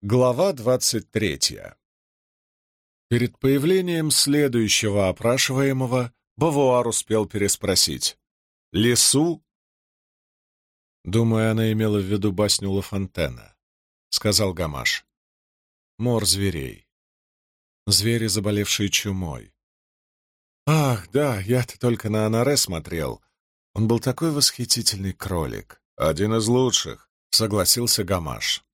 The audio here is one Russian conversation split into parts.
Глава двадцать третья. Перед появлением следующего опрашиваемого Бавуар успел переспросить. «Лесу?» «Думаю, она имела в виду басню Ла Фонтена», — сказал Гамаш. «Мор зверей. Звери, заболевшие чумой». «Ах, да, я-то только на Анаре смотрел. Он был такой восхитительный кролик. Один из лучших», — согласился Гамаш.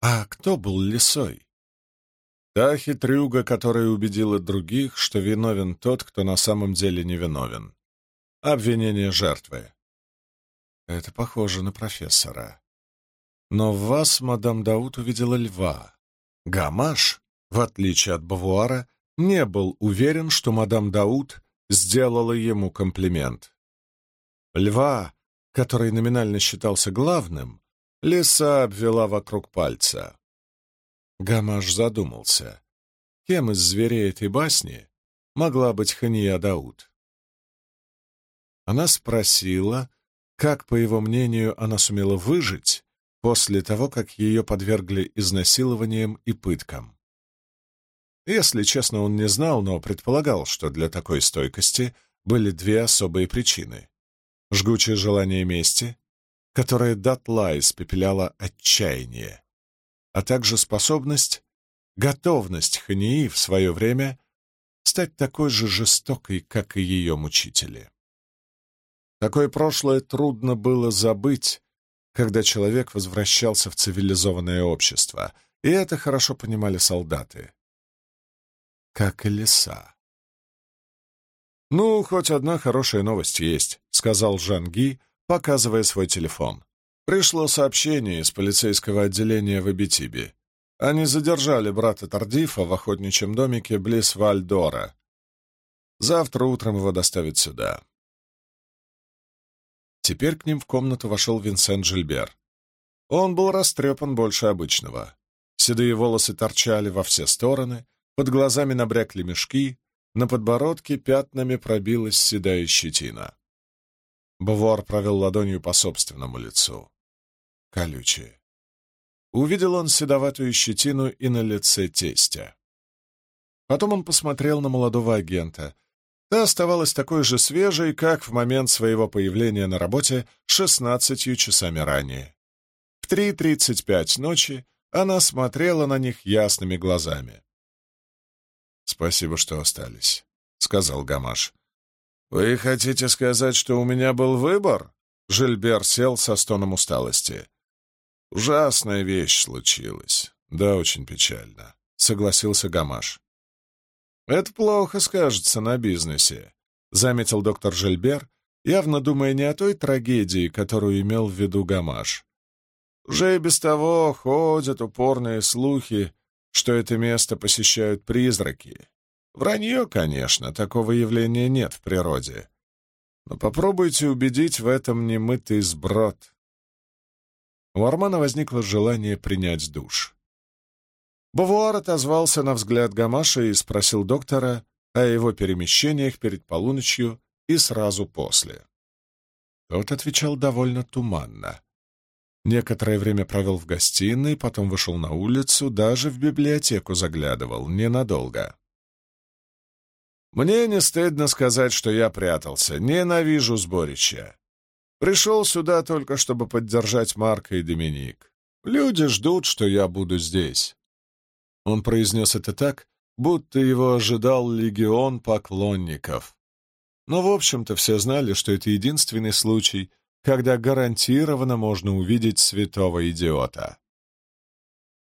А кто был лисой? Та хитрюга, которая убедила других, что виновен тот, кто на самом деле не виновен. Обвинение жертвы. Это похоже на профессора. Но в вас мадам Даут увидела льва. Гамаш, в отличие от Бавуара, не был уверен, что мадам Даут сделала ему комплимент. Льва, который номинально считался главным, Лиса обвела вокруг пальца. Гамаш задумался, кем из зверей этой басни могла быть Хания Дауд. Она спросила, как, по его мнению, она сумела выжить после того, как ее подвергли изнасилованиям и пыткам. Если честно, он не знал, но предполагал, что для такой стойкости были две особые причины. Жгучее желание мести которая дотла испепеляла отчаяние, а также способность, готовность Хании в свое время стать такой же жестокой, как и ее мучители. Такое прошлое трудно было забыть, когда человек возвращался в цивилизованное общество, и это хорошо понимали солдаты. Как и леса. «Ну, хоть одна хорошая новость есть», — сказал Жанги, показывая свой телефон. Пришло сообщение из полицейского отделения в Абитибе. Они задержали брата Тардифа в охотничьем домике близ Вальдора. Завтра утром его доставят сюда. Теперь к ним в комнату вошел Винсент Жильбер. Он был растрепан больше обычного. Седые волосы торчали во все стороны, под глазами набрякли мешки, на подбородке пятнами пробилась седая щетина. Бавуар провел ладонью по собственному лицу. Колючее. Увидел он седоватую щетину и на лице тестя. Потом он посмотрел на молодого агента. Та оставалась такой же свежей, как в момент своего появления на работе шестнадцатью часами ранее. В 3.35 ночи она смотрела на них ясными глазами. «Спасибо, что остались», — сказал Гамаш. «Вы хотите сказать, что у меня был выбор?» Жильбер сел со стоном усталости. «Ужасная вещь случилась. Да, очень печально», — согласился Гамаш. «Это плохо скажется на бизнесе», — заметил доктор Жильбер, явно думая не о той трагедии, которую имел в виду Гамаш. «Уже и без того ходят упорные слухи, что это место посещают призраки. Вранье, конечно, такого явления нет в природе. Но попробуйте убедить в этом немытый сброд. У Армана возникло желание принять душ. Бавуар отозвался на взгляд Гамаша и спросил доктора о его перемещениях перед полуночью и сразу после. Тот отвечал довольно туманно. Некоторое время провел в гостиной, потом вышел на улицу, даже в библиотеку заглядывал, ненадолго. Мне не стыдно сказать, что я прятался. Ненавижу сборище. Пришел сюда только, чтобы поддержать Марка и Доминик. Люди ждут, что я буду здесь. Он произнес это так, будто его ожидал легион поклонников. Но, в общем-то, все знали, что это единственный случай, когда гарантированно можно увидеть святого идиота.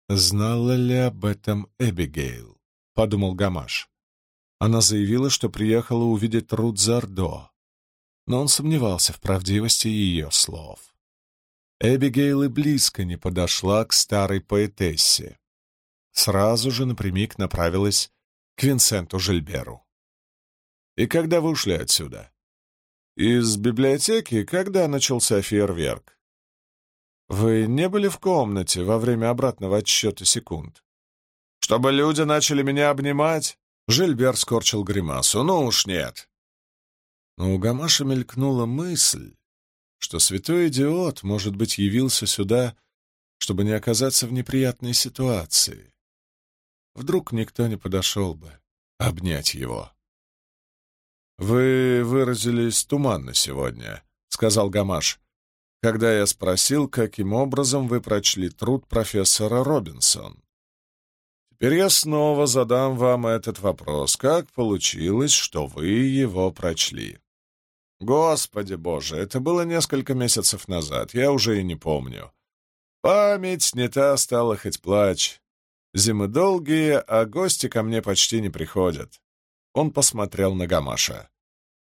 «Знала ли об этом Эбигейл?» — подумал Гамаш. Она заявила, что приехала увидеть Рут Зардо, но он сомневался в правдивости ее слов. Эбигейл и близко не подошла к старой поэтессе. Сразу же напрямик направилась к Винсенту Жильберу. «И когда вы ушли отсюда?» «Из библиотеки, когда начался фейерверк?» «Вы не были в комнате во время обратного отсчета секунд?» «Чтобы люди начали меня обнимать?» Жильбер скорчил гримасу. «Ну уж нет». Но у Гамаша мелькнула мысль, что святой идиот, может быть, явился сюда чтобы не оказаться в неприятной ситуации. Вдруг никто не подошел бы обнять его. «Вы выразились туманно сегодня», — сказал Гамаш, когда я спросил, каким образом вы прочли труд профессора Робинсон. Теперь я снова задам вам этот вопрос. Как получилось, что вы его прочли? Господи боже, это было несколько месяцев назад, я уже и не помню. Память не та стала хоть плачь. Зимы долгие, а гости ко мне почти не приходят. Он посмотрел на Гамаша.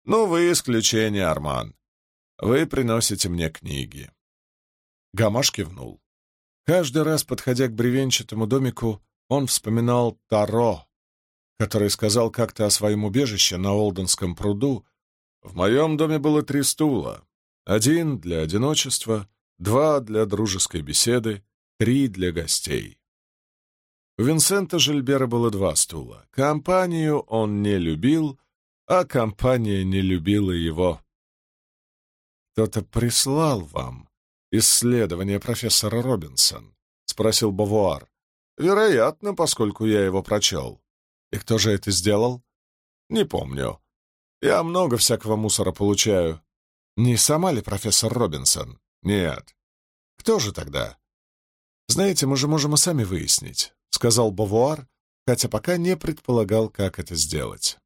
«Ну, вы исключение, Арман. Вы приносите мне книги». Гамаш кивнул. Каждый раз, подходя к бревенчатому домику, он вспоминал Таро, который сказал как-то о своем убежище на Олденском пруду. «В моем доме было три стула. Один для одиночества, два для дружеской беседы, три для гостей». У Винсента Жильбера было два стула. Компанию он не любил, а компания не любила его. «Кто-то прислал вам исследование профессора Робинсон?» — спросил Бавуар. «Вероятно, поскольку я его прочел. И кто же это сделал?» «Не помню. Я много всякого мусора получаю». «Не сама ли профессор Робинсон?» «Нет». «Кто же тогда?» «Знаете, мы же можем и сами выяснить», — сказал Бавуар, хотя пока не предполагал, как это сделать.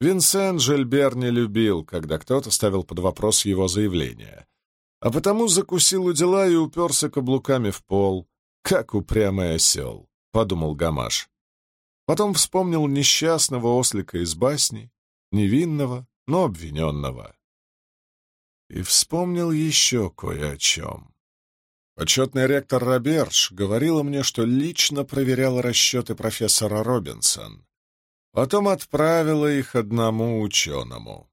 Винсент Жильбер не любил, когда кто-то ставил под вопрос его заявление, а потому закусил у дела и уперся каблуками в пол, как упрямый осел, — подумал Гамаш. Потом вспомнил несчастного ослика из басни, невинного, но обвиненного. И вспомнил еще кое о чем. Почетный ректор Роберж говорила мне, что лично проверял расчеты профессора Робинсон, Потом отправила их одному ученому.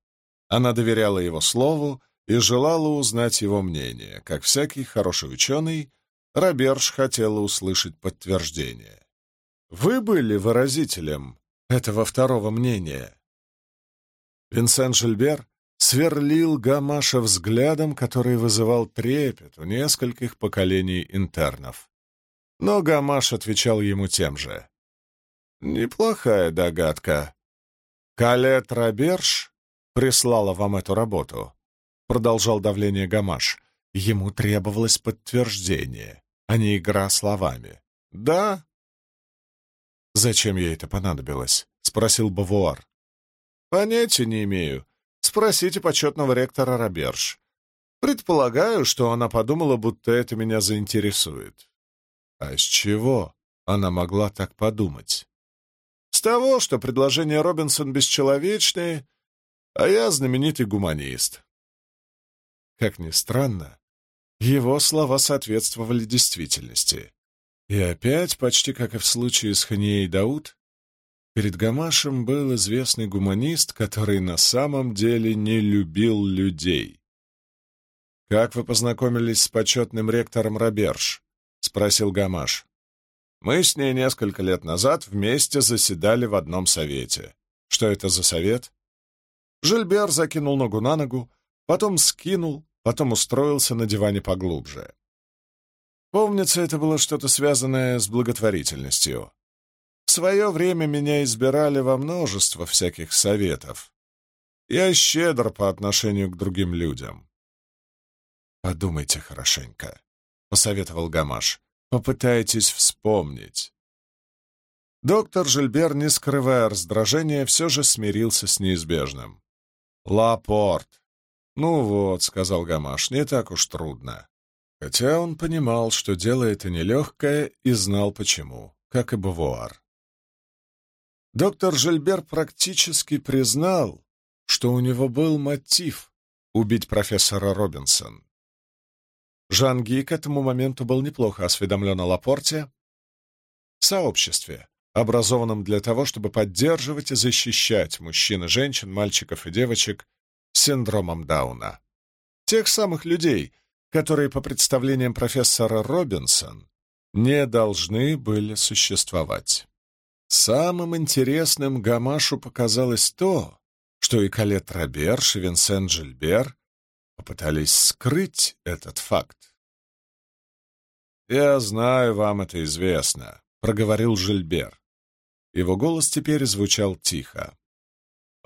Она доверяла его слову и желала узнать его мнение. Как всякий хороший ученый, Роберж хотела услышать подтверждение. «Вы были выразителем этого второго мнения?» Винсент Жильбер сверлил Гамаша взглядом, который вызывал трепет у нескольких поколений интернов. Но Гамаш отвечал ему тем же. Неплохая догадка. Калет Роберж прислала вам эту работу. Продолжал давление Гамаш. Ему требовалось подтверждение, а не игра словами. Да? Зачем ей это понадобилось? Спросил Бавуар. Понятия не имею. Спросите почетного ректора Роберж. Предполагаю, что она подумала, будто это меня заинтересует. А с чего она могла так подумать? С того, что предложения Робинсон бесчеловечные, а я знаменитый гуманист. Как ни странно, его слова соответствовали действительности. И опять, почти как и в случае с Ханией Дауд, перед Гамашем был известный гуманист, который на самом деле не любил людей. «Как вы познакомились с почетным ректором Роберж?» — спросил Гамаш. Мы с ней несколько лет назад вместе заседали в одном совете. Что это за совет? Жильбер закинул ногу на ногу, потом скинул, потом устроился на диване поглубже. Помнится, это было что-то связанное с благотворительностью. В свое время меня избирали во множество всяких советов. Я щедр по отношению к другим людям. «Подумайте хорошенько», — посоветовал Гамаш. Попытайтесь вспомнить. Доктор Жильбер, не скрывая раздражения, все же смирился с неизбежным. «Лапорт!» «Ну вот», — сказал Гамаш, — «не так уж трудно». Хотя он понимал, что дело это нелегкое, и знал почему, как и Бавуар. Доктор Жильбер практически признал, что у него был мотив убить профессора Робинсон. Жан Ги к этому моменту был неплохо осведомлен о Лапорте, сообществе, образованном для того, чтобы поддерживать и защищать мужчин и женщин, мальчиков и девочек синдромом Дауна. Тех самых людей, которые, по представлениям профессора Робинсон, не должны были существовать. Самым интересным Гамашу показалось то, что и Калет Роберш, и Винсент Жильбер попытались скрыть этот факт. «Я знаю, вам это известно», — проговорил Жильбер. Его голос теперь звучал тихо.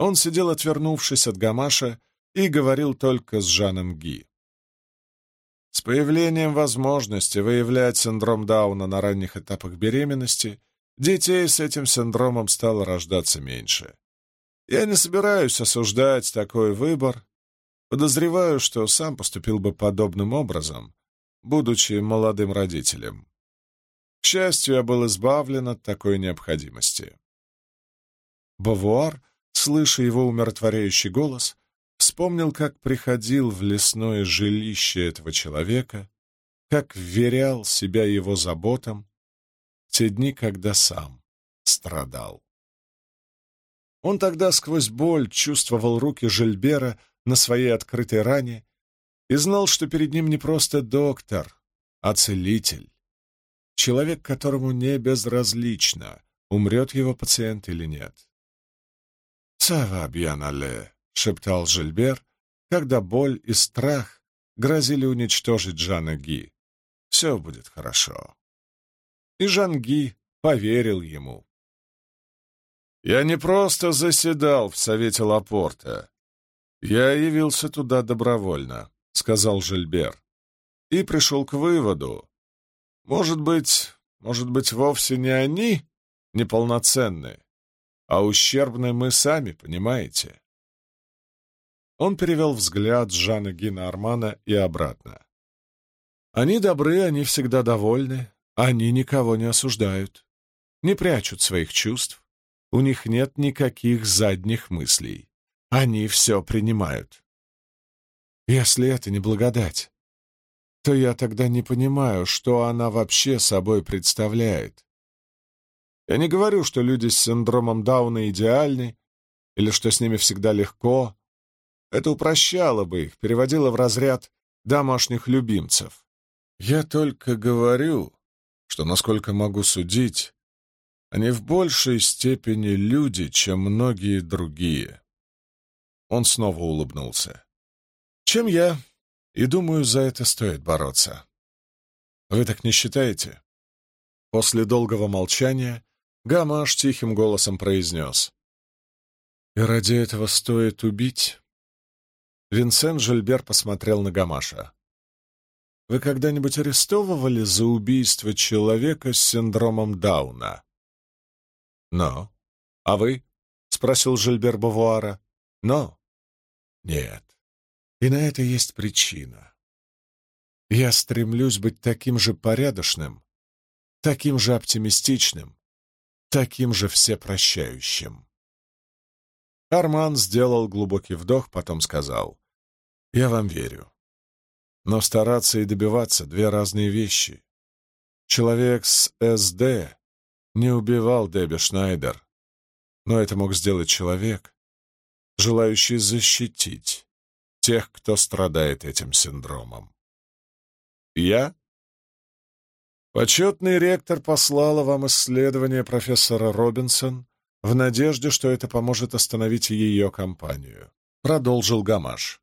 Он сидел, отвернувшись от Гамаша, и говорил только с Жаном Ги. С появлением возможности выявлять синдром Дауна на ранних этапах беременности детей с этим синдромом стало рождаться меньше. Я не собираюсь осуждать такой выбор. Подозреваю, что сам поступил бы подобным образом, будучи молодым родителем. К счастью, я был избавлен от такой необходимости. Бавуар, слыша его умиротворяющий голос, вспомнил, как приходил в лесное жилище этого человека, как вверял себя его заботам те дни, когда сам страдал. Он тогда сквозь боль чувствовал руки Жильбера на своей открытой ране и знал, что перед ним не просто доктор, а целитель. Человек, которому не безразлично, умрет его пациент или нет. «Сава бьянале», — шептал Жильбер, когда боль и страх грозили уничтожить Жана Ги. «Все будет хорошо». И Жан Ги поверил ему. Я не просто заседал в Совете Лапорта. Я явился туда добровольно, — сказал Жильбер, и пришел к выводу. Может быть, может быть, вовсе не они неполноценны, а ущербны мы сами, понимаете? Он перевел взгляд с Жана Гина Армана и обратно. Они добры, они всегда довольны, они никого не осуждают, не прячут своих чувств, у них нет никаких задних мыслей. Они все принимают. Если это не благодать, то я тогда не понимаю, что она вообще собой представляет. Я не говорю, что люди с синдромом Дауна идеальны или что с ними всегда легко. Это упрощало бы их, переводило в разряд домашних любимцев. Я только говорю, что, насколько могу судить, они в большей степени люди, чем многие другие. Он снова улыбнулся. Чем я, и думаю, за это стоит бороться. Вы так не считаете? После долгого молчания Гамаш тихим голосом произнес. «И ради этого стоит убить?» Винсент Жильбер посмотрел на Гамаша. «Вы когда-нибудь арестовывали за убийство человека с синдромом Дауна?» «Но? А вы?» — спросил Жильбер Бавуара. «Но?» «Нет. И на это есть причина. Я стремлюсь быть таким же порядочным, таким же оптимистичным, таким же всепрощающим». Арман сделал глубокий вдох, потом сказал. «Я вам верю. Но стараться и добиваться — две разные вещи. Человек с СД не убивал Дебби Шнайдер, но это мог сделать человек, желающий защитить тех, кто страдает этим синдромом. Я? Почетный ректор послала вам исследование профессора Робинсон в надежде, что это поможет остановить ее компанию. Продолжил Гамаш.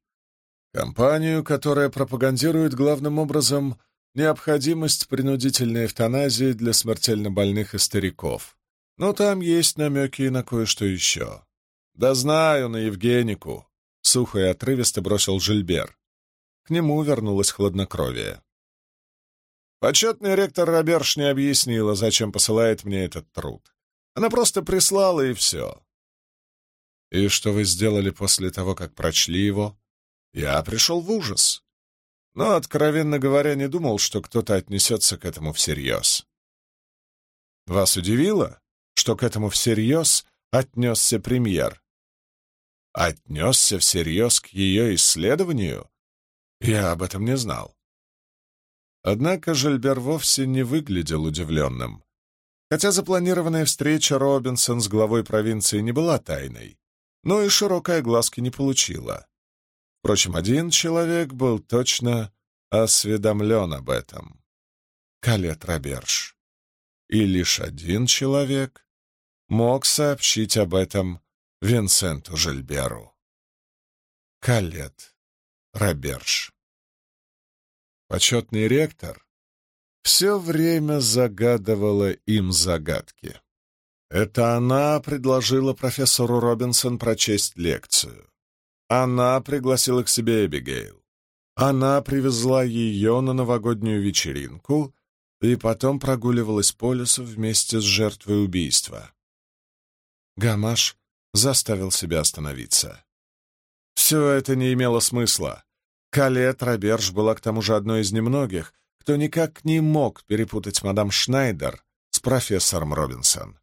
Компанию, которая пропагандирует главным образом необходимость принудительной эвтаназии для смертельно больных и стариков. Но там есть намеки и на кое-что еще. «Да знаю, на Евгенику», — сухо и отрывисто бросил Жильбер. К нему вернулось хладнокровие. Почетный ректор Роберш не объяснила, зачем посылает мне этот труд. Она просто прислала, и все. «И что вы сделали после того, как прочли его?» «Я пришел в ужас но, откровенно говоря, не думал, что кто-то отнесется к этому всерьез. Вас удивило, что к этому всерьез отнесся премьер? Отнесся всерьез к ее исследованию? Я об этом не знал. Однако Жильбер вовсе не выглядел удивленным. Хотя запланированная встреча Робинсон с главой провинции не была тайной, но и широкой огласки не получила. Впрочем, один человек был точно осведомлен об этом — Калет Роберж. И лишь один человек мог сообщить об этом Винсенту Жильберу. Калет Роберж. Почетный ректор все время загадывала им загадки. Это она предложила профессору Робинсон прочесть лекцию. Она пригласила к себе Эбигейл. Она привезла ее на новогоднюю вечеринку и потом прогуливалась по лесу вместе с жертвой убийства. Гамаш заставил себя остановиться. Все это не имело смысла. Кале Траберж была к тому же одной из немногих, кто никак не мог перепутать мадам Шнайдер с профессором Робинсон.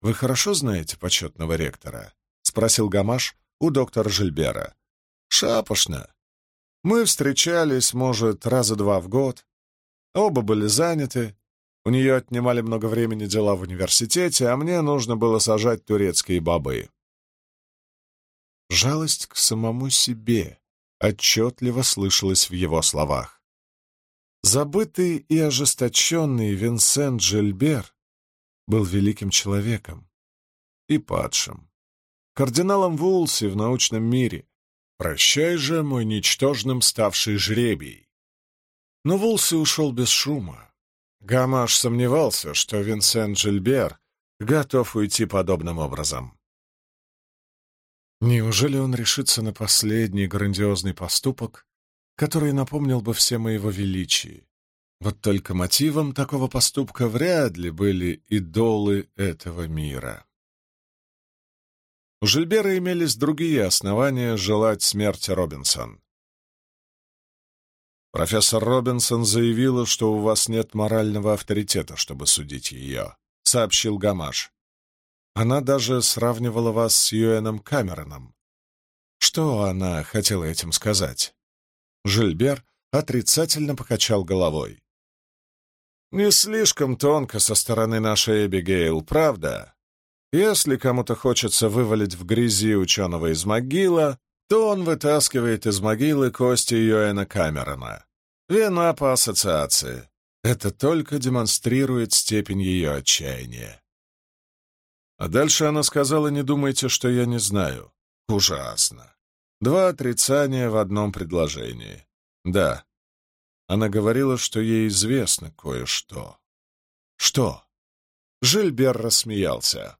«Вы хорошо знаете почетного ректора?» — спросил Гамаш у доктора Жильбера. «Шапошно. Мы встречались, может, раза два в год. Оба были заняты. У нее отнимали много времени дела в университете, а мне нужно было сажать турецкие бобы». Жалость к самому себе отчетливо слышалась в его словах. Забытый и ожесточенный Винсент Жильбер был великим человеком и падшим, кардиналом Вулси в научном мире. Прощай же, мой ничтожным ставший жребий. Но Вулси ушел без шума. Гамаш сомневался, что Винсент Жильбер готов уйти подобным образом. Неужели он решится на последний грандиозный поступок, который напомнил бы всем о его величии? Вот только мотивом такого поступка вряд ли были идолы этого мира. У Жильбера имелись другие основания желать смерти Робинсон. «Профессор Робинсон заявила, что у вас нет морального авторитета, чтобы судить ее», — сообщил Гамаш. «Она даже сравнивала вас с Юэном Камероном. Что она хотела этим сказать?» Жильбер отрицательно покачал головой. Не слишком тонко со стороны нашей Эбигейл, правда? Если кому-то хочется вывалить в грязи ученого из могила, то он вытаскивает из могилы кости Йоэна Камерона. Вина по ассоциации. Это только демонстрирует степень ее отчаяния. А дальше она сказала, не думайте, что я не знаю. Ужасно. Два отрицания в одном предложении. Да, она говорила, что ей известно кое-что. Что? Жильбер рассмеялся.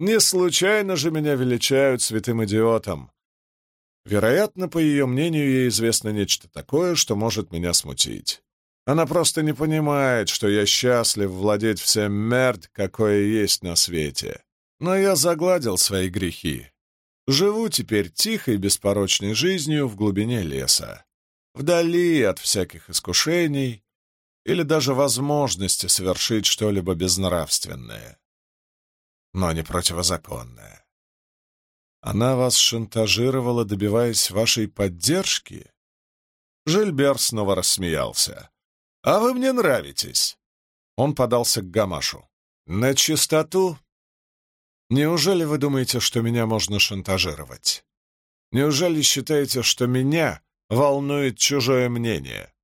Не случайно же меня величают святым идиотом. Вероятно, по ее мнению, ей известно нечто такое, что может меня смутить. Она просто не понимает, что я счастлив владеть всем мерд, какое есть на свете. Но я загладил свои грехи. Живу теперь тихой, беспорочной жизнью в глубине леса вдали от всяких искушений или даже возможности совершить что-либо безнравственное, но не противозаконное. Она вас шантажировала, добиваясь вашей поддержки? Жильбер снова рассмеялся. «А вы мне нравитесь!» Он подался к Гамашу. «На чистоту? Неужели вы думаете, что меня можно шантажировать? Неужели считаете, что меня волнует чужое мнение.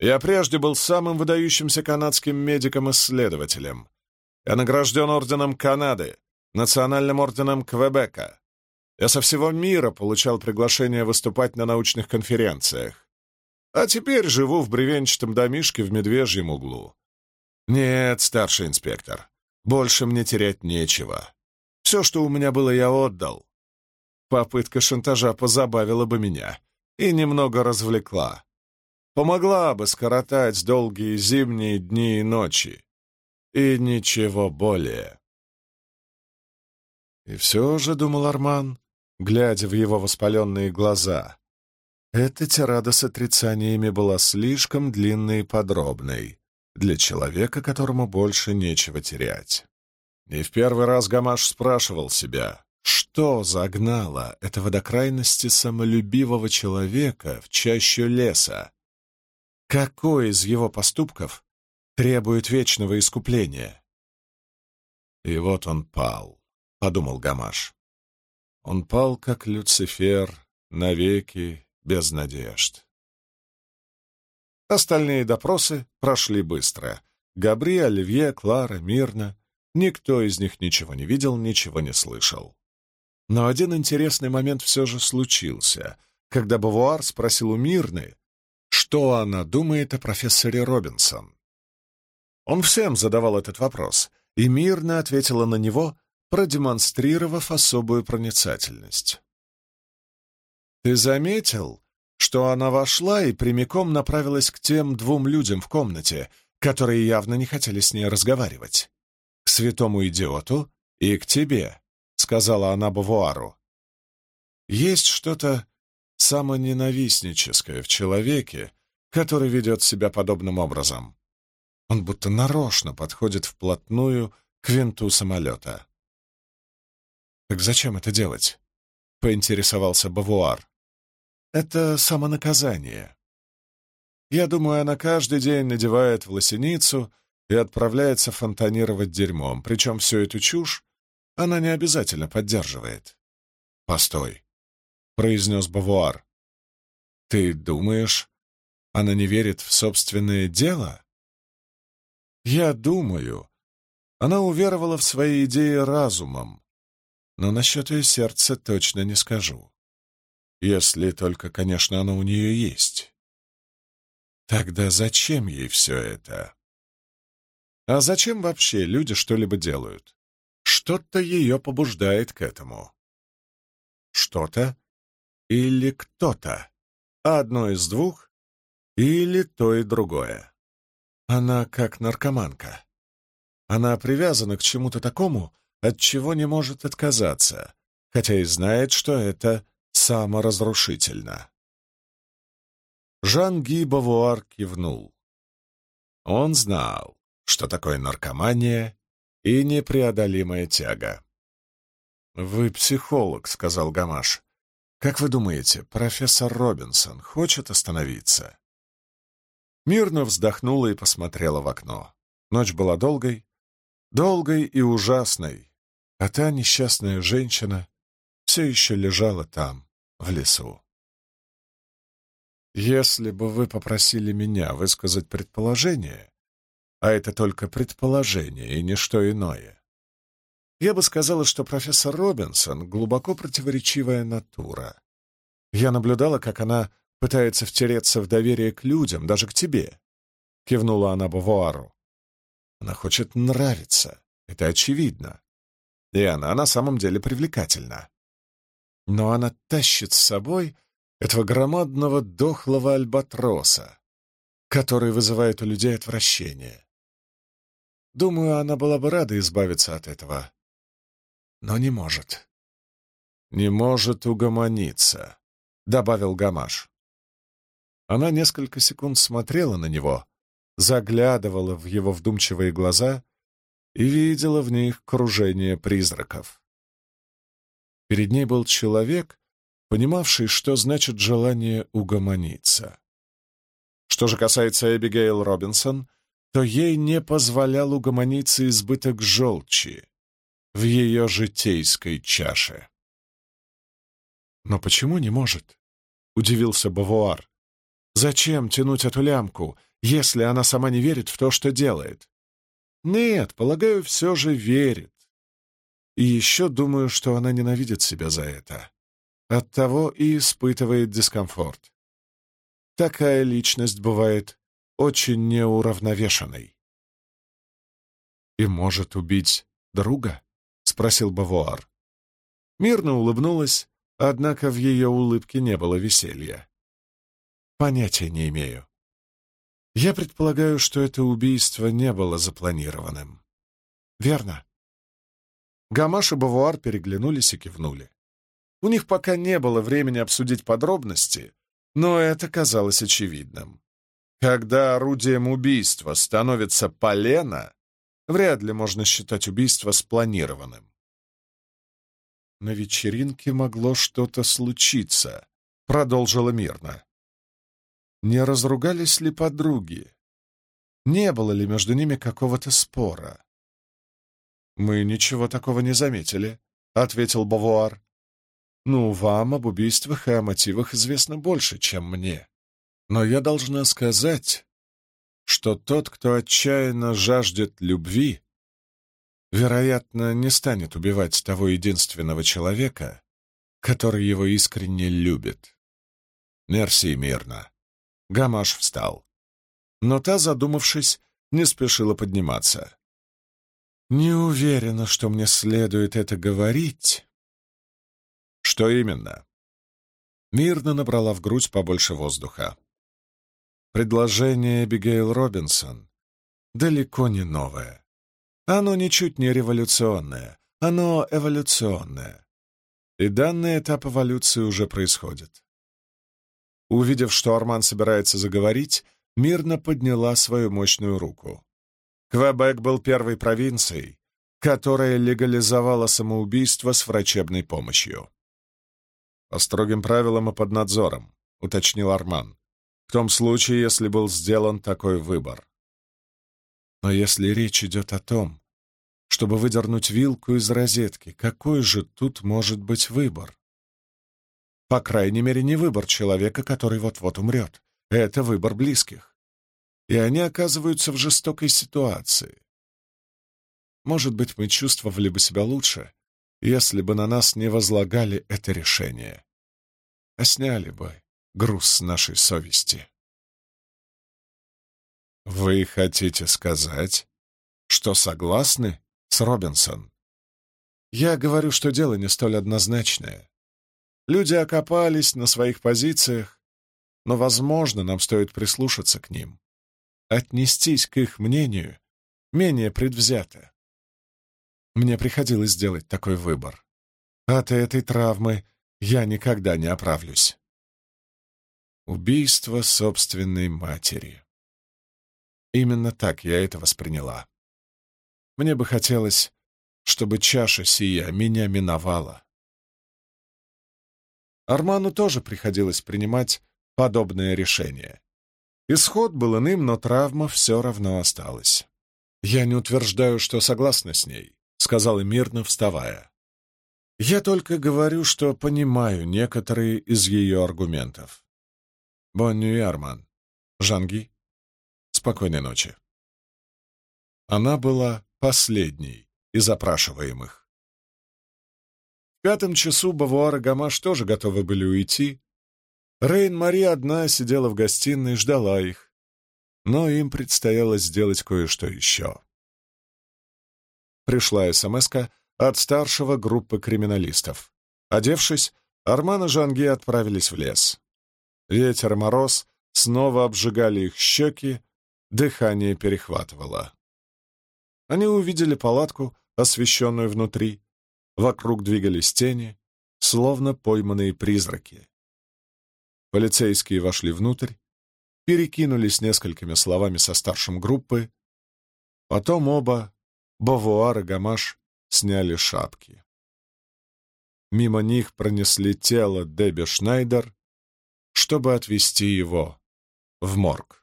Я прежде был самым выдающимся канадским медиком-исследователем. Я награжден орденом Канады, национальным орденом Квебека. Я со всего мира получал приглашение выступать на научных конференциях. А теперь живу в бревенчатом домишке в Медвежьем углу. Нет, старший инспектор, больше мне терять нечего. Все, что у меня было, я отдал. Попытка шантажа позабавила бы меня и немного развлекла. Помогла бы скоротать долгие зимние дни и ночи. И ничего более. И все же, — думал Арман, глядя в его воспаленные глаза, — эта тирада с отрицаниями была слишком длинной и подробной для человека, которому больше нечего терять. И в первый раз Гамаш спрашивал себя, что загнало этого до крайности самолюбивого человека в чащу леса? Какой из его поступков требует вечного искупления? И вот он пал, — подумал Гамаш. Он пал, как Люцифер, навеки без надежд. Остальные допросы прошли быстро. Габри, Оливье, Клара, Мирна. Никто из них ничего не видел, ничего не слышал. Но один интересный момент все же случился, когда Бавуар спросил у Мирны, что она думает о профессоре Робинсон. Он всем задавал этот вопрос, и мирно ответила на него, продемонстрировав особую проницательность. «Ты заметил, что она вошла и прямиком направилась к тем двум людям в комнате, которые явно не хотели с ней разговаривать? К святому идиоту и к тебе», — сказала она Бавуару. «Есть что-то самоненавистническое в человеке, который ведет себя подобным образом. Он будто нарочно подходит вплотную к винту самолета. «Так зачем это делать?» — поинтересовался Бавуар. «Это самонаказание. Я думаю, она каждый день надевает волосиницу и отправляется фонтанировать дерьмом, причем всю эту чушь она не обязательно поддерживает». «Постой», — произнес Бавуар. «Ты думаешь, она не верит в собственное дело?» «Я думаю, она уверовала в свои идеи разумом, но насчет ее сердца точно не скажу. Если только, конечно, оно у нее есть. Тогда зачем ей все это? А зачем вообще люди что-либо делают? Что-то ее побуждает к этому. Что-то или кто-то. Одно из двух или то и другое. Она как наркоманка. Она привязана к чему-то такому, от чего не может отказаться, хотя и знает, что это саморазрушительно. Жан-Ги Бавуар кивнул. Он знал, что такое наркомания и непреодолимая тяга. «Вы психолог», — сказал Гамаш. «Как вы думаете, профессор Робинсон хочет остановиться?» Мирно вздохнула и посмотрела в окно. Ночь была долгой, долгой и ужасной, а та несчастная женщина все еще лежала там, в лесу. Если бы вы попросили меня высказать предположение, а это только предположение и ничто иное, я бы сказала, что профессор Робинсон — глубоко противоречивая натура. Я наблюдала, как она пытается втереться в доверие к людям, даже к тебе. Кивнула она Бавуару. Она хочет нравиться, это очевидно. И она на самом деле привлекательна. Но она тащит с собой этого громадного дохлого альбатроса, который вызывает у людей отвращение. Думаю, она была бы рада избавиться от этого, но не может. «Не может угомониться», — добавил Гамаш. Она несколько секунд смотрела на него, заглядывала в его вдумчивые глаза и видела в них кружение призраков. Перед ней был человек, понимавший, что значит желание угомониться. Что же касается Эбигейл Робинсон, то ей не позволял угомониться избыток желчи в ее житейской чаше. «Но почему не может?» — удивился Бавуар. «Зачем тянуть эту лямку, если она сама не верит в то, что делает. Нет, полагаю, все же верит. И еще думаю, что она ненавидит себя за это. Оттого и испытывает дискомфорт. Такая личность бывает очень неуравновешенной. «И может убить друга?» — спросил Бавуар. Мирно улыбнулась, однако в ее улыбке не было веселья. «Понятия не имею. Я предполагаю, что это убийство не было запланированным. Верно? Гамаш и Бавуар переглянулись и кивнули. У них пока не было времени обсудить подробности, но это казалось очевидным. Когда орудием убийства становится полено, вряд ли можно считать убийство спланированным. На вечеринке могло что-то случиться, продолжила мирно. Не разругались ли подруги? Не было ли между ними какого-то спора? «Мы ничего такого не заметили», — ответил Бавуар. «Ну, вам об убийствах и о мотивах известно больше, чем мне. Но я должна сказать, что тот, кто отчаянно жаждет любви, вероятно, не станет убивать того единственного человека, который его искренне любит. Мерси мирно. Гамаш встал. Но та, задумавшись, не спешила подниматься. «Не уверена, что мне следует это говорить». «Что именно?» Мирно набрала в грудь побольше воздуха. Предложение Эбигейл Робинсон далеко не новое. Оно ничуть не революционное, оно эволюционное. И данный этап эволюции уже происходит. Увидев, что Арман собирается заговорить, мирно подняла свою мощную руку. Квебек был первой провинцией, которая легализовала самоубийство с врачебной помощью. «По строгим правилам и под надзором», — уточнил Арман, «в том случае, если был сделан такой выбор». Но если речь идет о том, чтобы выдернуть вилку из розетки, какой же тут может быть выбор? По крайней мере, не выбор человека, который вот-вот умрет. Это выбор близких. И они оказываются в жестокой ситуации. Может быть, мы чувствовали бы себя лучше, если бы на нас не возлагали это решение, а сняли бы груз с нашей совести. «Вы хотите сказать, что согласны с Робинсон?» «Я говорю, что дело не столь однозначное. Люди окопались на своих позициях, но, возможно, нам стоит прислушаться к ним, отнестись к их мнению менее предвзято. Мне приходилось сделать такой выбор. От этой травмы я никогда не оправлюсь. Убийство собственной матери. Именно так я это восприняла. Мне бы хотелось, чтобы чаша сия меня миновала. Арману тоже приходилось принимать подобное решение. Исход был иным, но травма все равно осталась. «Я не утверждаю, что согласна с ней», — сказал мирно, вставая. «Я только говорю, что понимаю некоторые из ее аргументов». «Бонни Арман. Жанги. Спокойной ночи». Она была последней из опрашиваемых. Пятом часу Бавуар и Гамаш тоже готовы были уйти. Рейн-Мари одна сидела в гостиной и ждала их. Но им предстояло сделать кое-что еще. Пришла смс от старшего группы криминалистов. Одевшись, Арман и Жанги отправились в лес. Ветер и мороз снова обжигали их щеки, дыхание перехватывало. Они увидели палатку, освещенную внутри, Вокруг двигались тени, словно пойманные призраки. Полицейские вошли внутрь, перекинулись несколькими словами со старшим группы, потом оба, Бавуар и Гамаш, сняли шапки. Мимо них пронесли тело Дебби Шнайдер, чтобы отвезти его в морг.